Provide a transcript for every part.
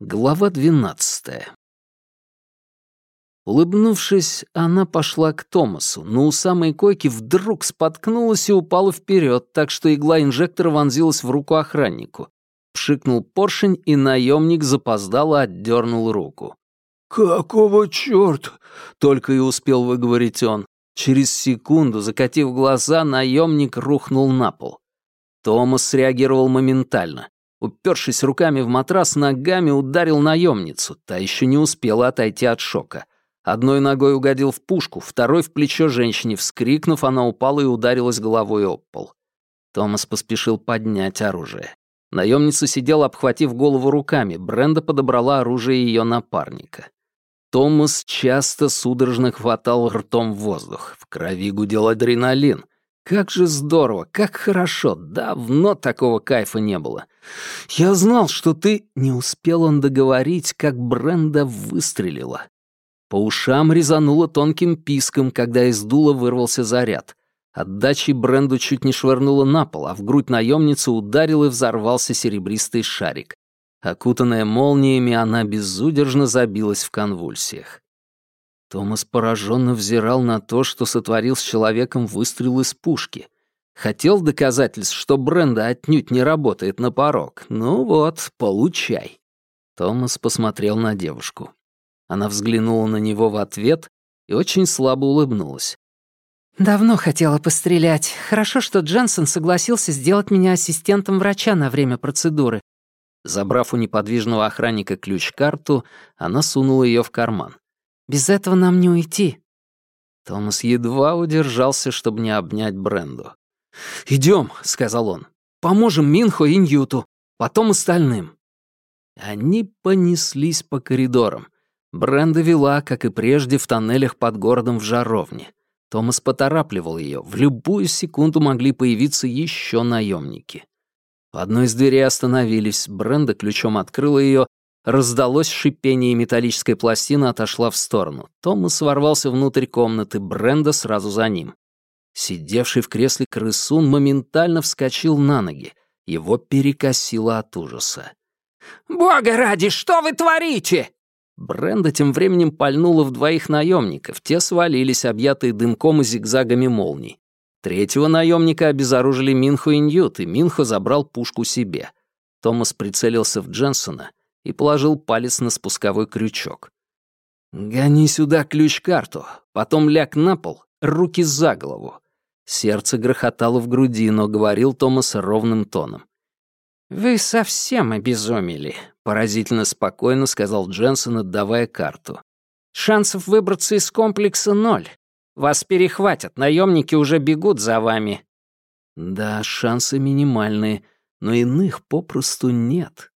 Глава двенадцатая. Улыбнувшись, она пошла к Томасу, но у самой койки вдруг споткнулась и упала вперед, так что игла инжектора вонзилась в руку охраннику. Пшикнул поршень, и наемник запоздало отдернул руку. «Какого чёрта?» — только и успел выговорить он. Через секунду, закатив глаза, наемник рухнул на пол. Томас среагировал моментально. Упершись руками в матрас, ногами ударил наемницу. Та еще не успела отойти от шока. Одной ногой угодил в пушку, второй в плечо женщине. Вскрикнув, она упала и ударилась головой об пол. Томас поспешил поднять оружие. Наемница сидела, обхватив голову руками. Бренда подобрала оружие ее напарника. Томас часто судорожно хватал ртом воздух. В крови гудел адреналин. Как же здорово, как хорошо, давно такого кайфа не было. Я знал, что ты... Не успел он договорить, как Бренда выстрелила. По ушам резануло тонким писком, когда из дула вырвался заряд. Отдачей Бренду чуть не швырнуло на пол, а в грудь наемницы ударил и взорвался серебристый шарик. Окутанная молниями, она безудержно забилась в конвульсиях. Томас пораженно взирал на то, что сотворил с человеком выстрел из пушки. Хотел доказательств, что Бренда отнюдь не работает на порог. Ну вот, получай. Томас посмотрел на девушку. Она взглянула на него в ответ и очень слабо улыбнулась. «Давно хотела пострелять. Хорошо, что Дженсен согласился сделать меня ассистентом врача на время процедуры». Забрав у неподвижного охранника ключ-карту, она сунула ее в карман. Без этого нам не уйти». Томас едва удержался, чтобы не обнять Бренду. «Идем», — сказал он. «Поможем Минхо и Ньюту, потом остальным». Они понеслись по коридорам. Бренда вела, как и прежде, в тоннелях под городом в жаровне. Томас поторапливал ее. В любую секунду могли появиться еще наемники. В одной из дверей остановились. Бренда ключом открыла ее Раздалось шипение, и металлическая пластина отошла в сторону. Томас ворвался внутрь комнаты, Бренда сразу за ним. Сидевший в кресле крысун моментально вскочил на ноги. Его перекосило от ужаса. «Бога ради, что вы творите?» Бренда тем временем пальнула в двоих наемников. Те свалились, объятые дымком и зигзагами молний. Третьего наемника обезоружили Минхо и Ньют, и Минхо забрал пушку себе. Томас прицелился в Дженсона и положил палец на спусковой крючок. «Гони сюда ключ-карту, потом ляг на пол, руки за голову». Сердце грохотало в груди, но говорил Томас ровным тоном. «Вы совсем обезумели», — поразительно спокойно сказал Дженсен, отдавая карту. «Шансов выбраться из комплекса ноль. Вас перехватят, наемники уже бегут за вами». «Да, шансы минимальные, но иных попросту нет.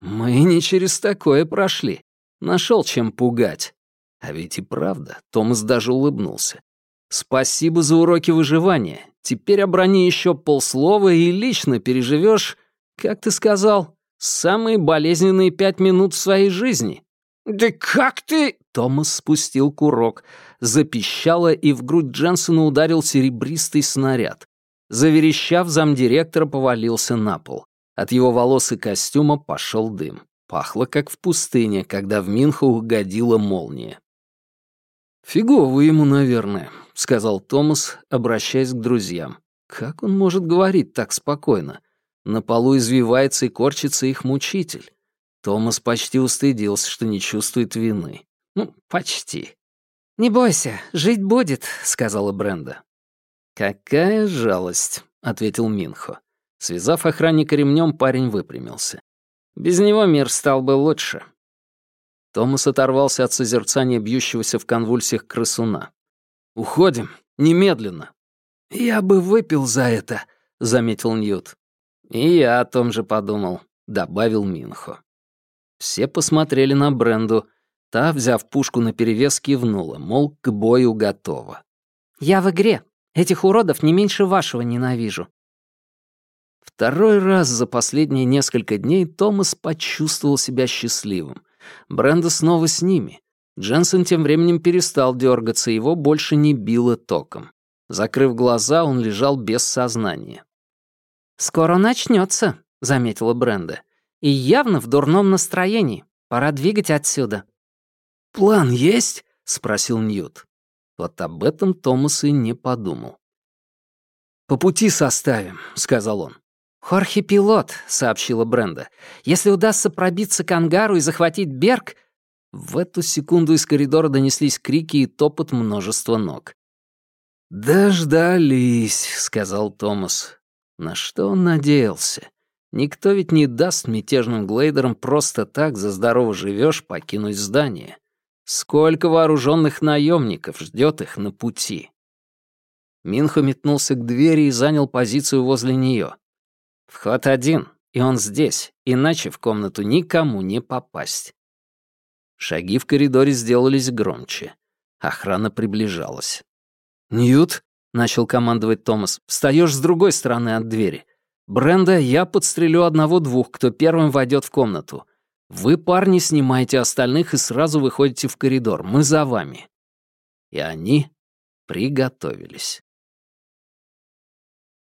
Мы не через такое прошли. Нашел чем пугать. А ведь и правда, Томас даже улыбнулся. Спасибо за уроки выживания. Теперь оброни еще полслова и лично переживешь, как ты сказал, самые болезненные пять минут в своей жизни. «Да как ты...» Томас спустил курок, запищало, и в грудь Дженсона ударил серебристый снаряд. Заверещав, замдиректора повалился на пол. От его волос и костюма пошел дым. Пахло, как в пустыне, когда в Минхо угодила молния. «Фигово ему, наверное», — сказал Томас, обращаясь к друзьям. «Как он может говорить так спокойно? На полу извивается и корчится их мучитель». Томас почти устыдился, что не чувствует вины. Ну, почти. «Не бойся, жить будет», — сказала Бренда. «Какая жалость», — ответил Минхо. Связав охранника ремнем, парень выпрямился. Без него мир стал бы лучше. Томас оторвался от созерцания бьющегося в конвульсиях крысуна. «Уходим, немедленно!» «Я бы выпил за это», — заметил Ньют. «И я о том же подумал», — добавил Минхо. Все посмотрели на Бренду. Та, взяв пушку наперевес, кивнула, мол, к бою готова. «Я в игре. Этих уродов не меньше вашего ненавижу. Второй раз за последние несколько дней Томас почувствовал себя счастливым. Бренда снова с ними. Дженсен тем временем перестал дергаться, его больше не било током. Закрыв глаза, он лежал без сознания. «Скоро начнется, заметила Бренда. «И явно в дурном настроении. Пора двигать отсюда». «План есть?» — спросил Ньют. Вот об этом Томас и не подумал. «По пути составим», — сказал он. «Хорхе пилот», — сообщила Бренда. «Если удастся пробиться к ангару и захватить Берг...» В эту секунду из коридора донеслись крики и топот множества ног. «Дождались», — сказал Томас. На что он надеялся? Никто ведь не даст мятежным глейдерам просто так за здорово живешь покинуть здание. Сколько вооруженных наемников ждет их на пути? Минхо метнулся к двери и занял позицию возле нее. Вход один, и он здесь, иначе в комнату никому не попасть. Шаги в коридоре сделались громче. Охрана приближалась. «Ньют», — начал командовать Томас, — «встаёшь с другой стороны от двери. Бренда, я подстрелю одного-двух, кто первым войдет в комнату. Вы, парни, снимаете остальных и сразу выходите в коридор. Мы за вами». И они приготовились.